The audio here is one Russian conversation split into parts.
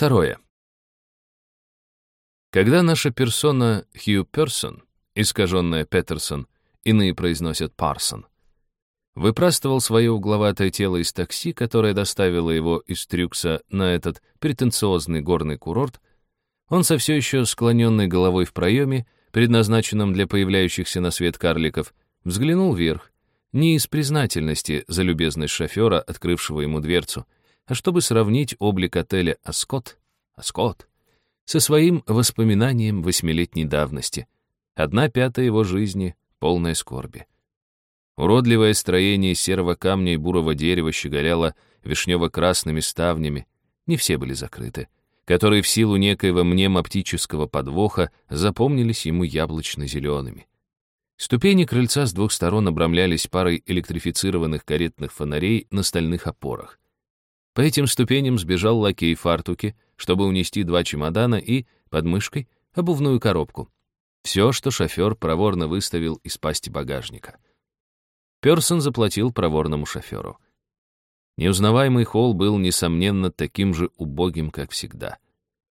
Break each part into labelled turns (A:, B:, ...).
A: Второе. Когда наша персона Хью Персон, искаженная Петерсон, иные произносят Парсон, выпрастывал свое угловатое тело из такси, которое доставило его из Трюкса на этот претенциозный горный курорт, он со все еще склоненной головой в проеме, предназначенном для появляющихся на свет карликов, взглянул вверх, не из признательности за любезность шофера, открывшего ему дверцу, а чтобы сравнить облик отеля «Аскот», «Аскот», со своим воспоминанием восьмилетней давности. Одна пятая его жизни, полная скорби. Уродливое строение серого камня и бурого дерева щеголяло вишнево-красными ставнями, не все были закрыты, которые в силу некоего мнем-оптического подвоха запомнились ему яблочно-зелеными. Ступени крыльца с двух сторон обрамлялись парой электрифицированных каретных фонарей на стальных опорах. По этим ступеням сбежал лакей в фартуке, чтобы унести два чемодана и, под мышкой, обувную коробку. Все, что шофер проворно выставил из пасти багажника — Персон заплатил проворному шоферу. Неузнаваемый холл был, несомненно, таким же убогим, как всегда.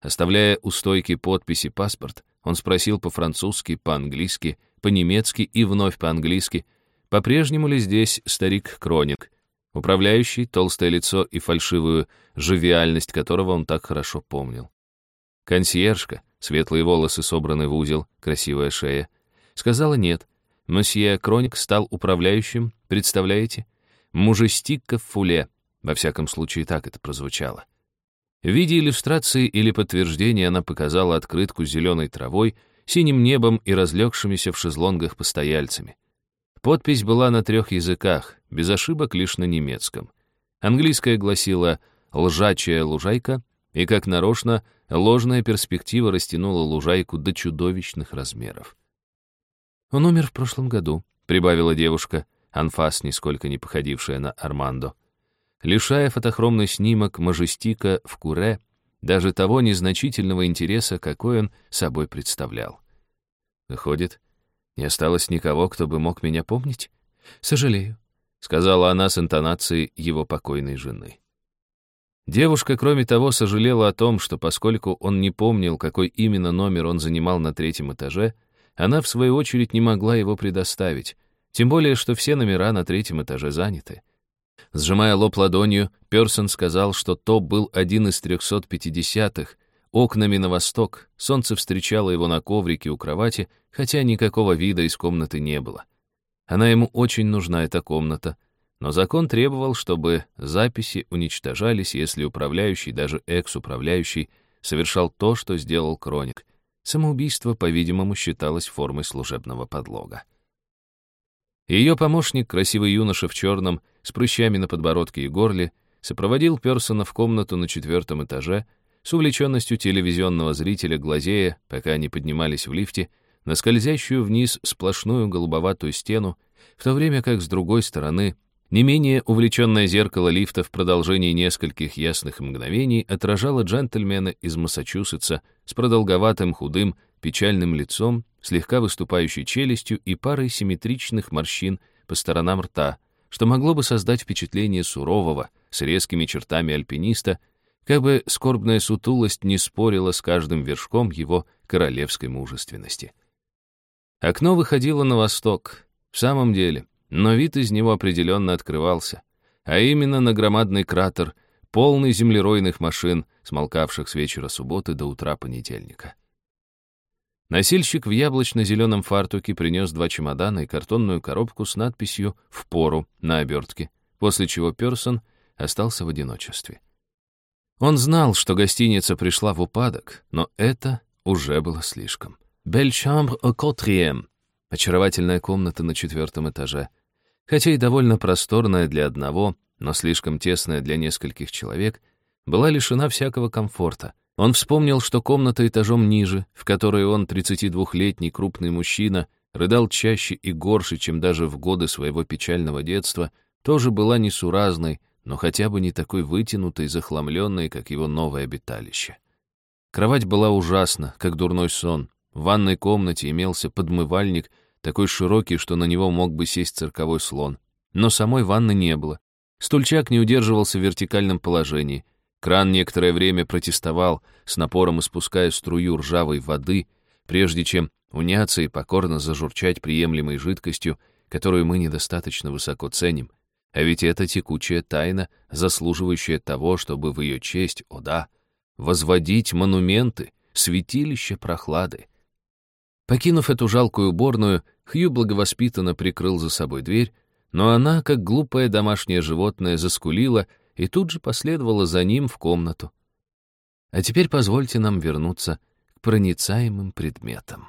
A: Оставляя у стойки подписи паспорт, он спросил по-французски, по-английски, по-немецки и вновь по-английски, по-прежнему ли здесь старик-кроник, управляющий, толстое лицо и фальшивую живиальность которого он так хорошо помнил. Консьержка, светлые волосы собраны в узел, красивая шея, сказала нет, Мосье Кроник стал управляющим, представляете? Мужестикка в фуле. Во всяком случае, так это прозвучало. В виде иллюстрации или подтверждения она показала открытку с зеленой травой, синим небом и разлегшимися в шезлонгах постояльцами. Подпись была на трех языках, без ошибок лишь на немецком. Английская гласила «лжачая лужайка», и, как нарочно, ложная перспектива растянула лужайку до чудовищных размеров. «Он умер в прошлом году», — прибавила девушка, анфас, нисколько не походившая на Армандо. Лишая фотохромный снимок Мажестика в Куре даже того незначительного интереса, какой он собой представлял. «Выходит, не осталось никого, кто бы мог меня помнить? Сожалею», — сказала она с интонацией его покойной жены. Девушка, кроме того, сожалела о том, что поскольку он не помнил, какой именно номер он занимал на третьем этаже, она, в свою очередь, не могла его предоставить, тем более, что все номера на третьем этаже заняты. Сжимая лоб ладонью, Персон сказал, что то был один из 350-х, окнами на восток, солнце встречало его на коврике у кровати, хотя никакого вида из комнаты не было. Она ему очень нужна, эта комната, но закон требовал, чтобы записи уничтожались, если управляющий, даже экс-управляющий, совершал то, что сделал Кроник, Самоубийство, по-видимому, считалось формой служебного подлога. Ее помощник, красивый юноша в черном, с прыщами на подбородке и горле, сопроводил Персона в комнату на четвертом этаже, с увлеченностью телевизионного зрителя глазея, пока они поднимались в лифте, на скользящую вниз сплошную голубоватую стену, в то время как с другой стороны не менее увлеченное зеркало лифта в продолжении нескольких ясных мгновений отражало джентльмена из Массачусетса с продолговатым, худым, печальным лицом, слегка выступающей челюстью и парой симметричных морщин по сторонам рта, что могло бы создать впечатление сурового, с резкими чертами альпиниста, как бы скорбная сутулость не спорила с каждым вершком его королевской мужественности. Окно выходило на восток. В самом деле, но вид из него определенно открывался, а именно на громадный кратер, полный землеройных машин, смолкавших с вечера субботы до утра понедельника. Носильщик в яблочно-зеленом фартуке принес два чемодана и картонную коробку с надписью «В пору» на обертке, после чего Персон остался в одиночестве. Он знал, что гостиница пришла в упадок, но это уже было слишком. «Belle chambre au quatrième» — очаровательная комната на четвертом этаже — хотя и довольно просторная для одного, но слишком тесная для нескольких человек, была лишена всякого комфорта. Он вспомнил, что комната этажом ниже, в которой он, 32-летний крупный мужчина, рыдал чаще и горше, чем даже в годы своего печального детства, тоже была несуразной, но хотя бы не такой вытянутой и захламленной, как его новое обиталище. Кровать была ужасна, как дурной сон. В ванной комнате имелся подмывальник — такой широкий, что на него мог бы сесть цирковой слон. Но самой ванны не было. Стульчак не удерживался в вертикальном положении. Кран некоторое время протестовал, с напором испуская струю ржавой воды, прежде чем уняться и покорно зажурчать приемлемой жидкостью, которую мы недостаточно высоко ценим. А ведь это текучая тайна, заслуживающая того, чтобы в ее честь, о да, возводить монументы, святилище прохлады. Покинув эту жалкую уборную, Хью благовоспитанно прикрыл за собой дверь, но она, как глупое домашнее животное, заскулила и тут же последовала за ним в комнату. А теперь позвольте нам вернуться к проницаемым предметам.